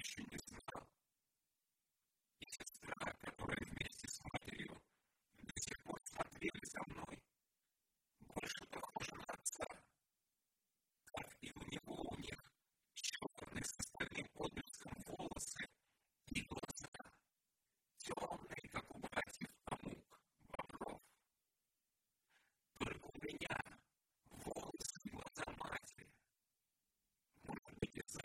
еще не знал. И сестра, которая вместе с матерью до сих пор смотрели за мной, больше похожа на отца. Как и у него у них, черные с остальным подлинным волосы и глаза, темные, как у братьев Амук, Бобров. Только у меня волосы и глаза матери. Может быть, из-за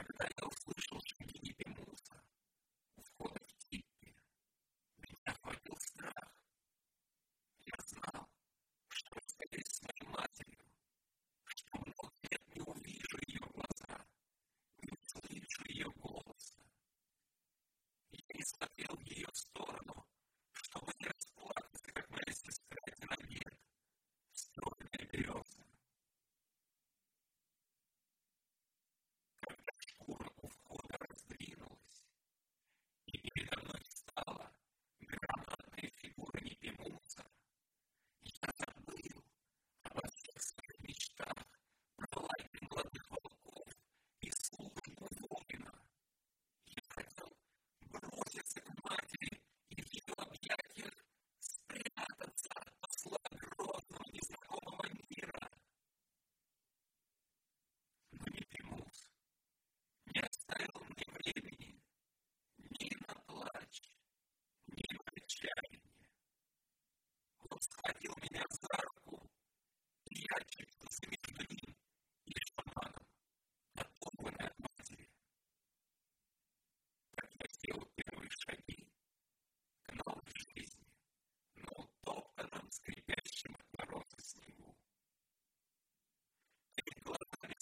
Saturday схватил меня за руку, и ящик с между ним и шаманом, оторванный от матери. Как я первые шаги к новой жизни, но топтанам скрипящим от мороза снегу. Перед глазами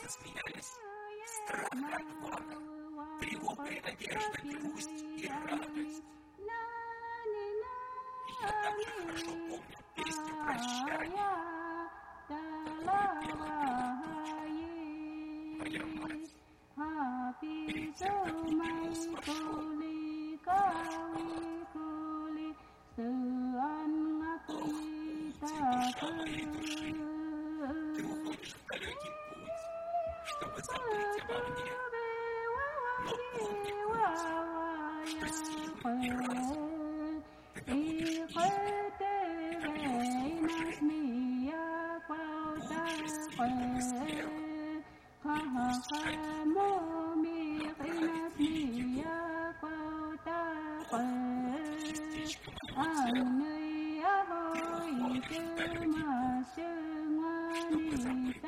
засмеялись. Страх и отвага, тревога и надежда, грусть и радость. Я так же хорошо помню песню прощания, которую пела Петруша, моя мать. Перед тем, как Николас вошел, душа моей души, 我的娃娃的娃娃呀，一块地来种米呀，包打份。看山莫米，看山莫米呀，包打份。阿妹阿哥，一心嘛想你噻。